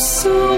so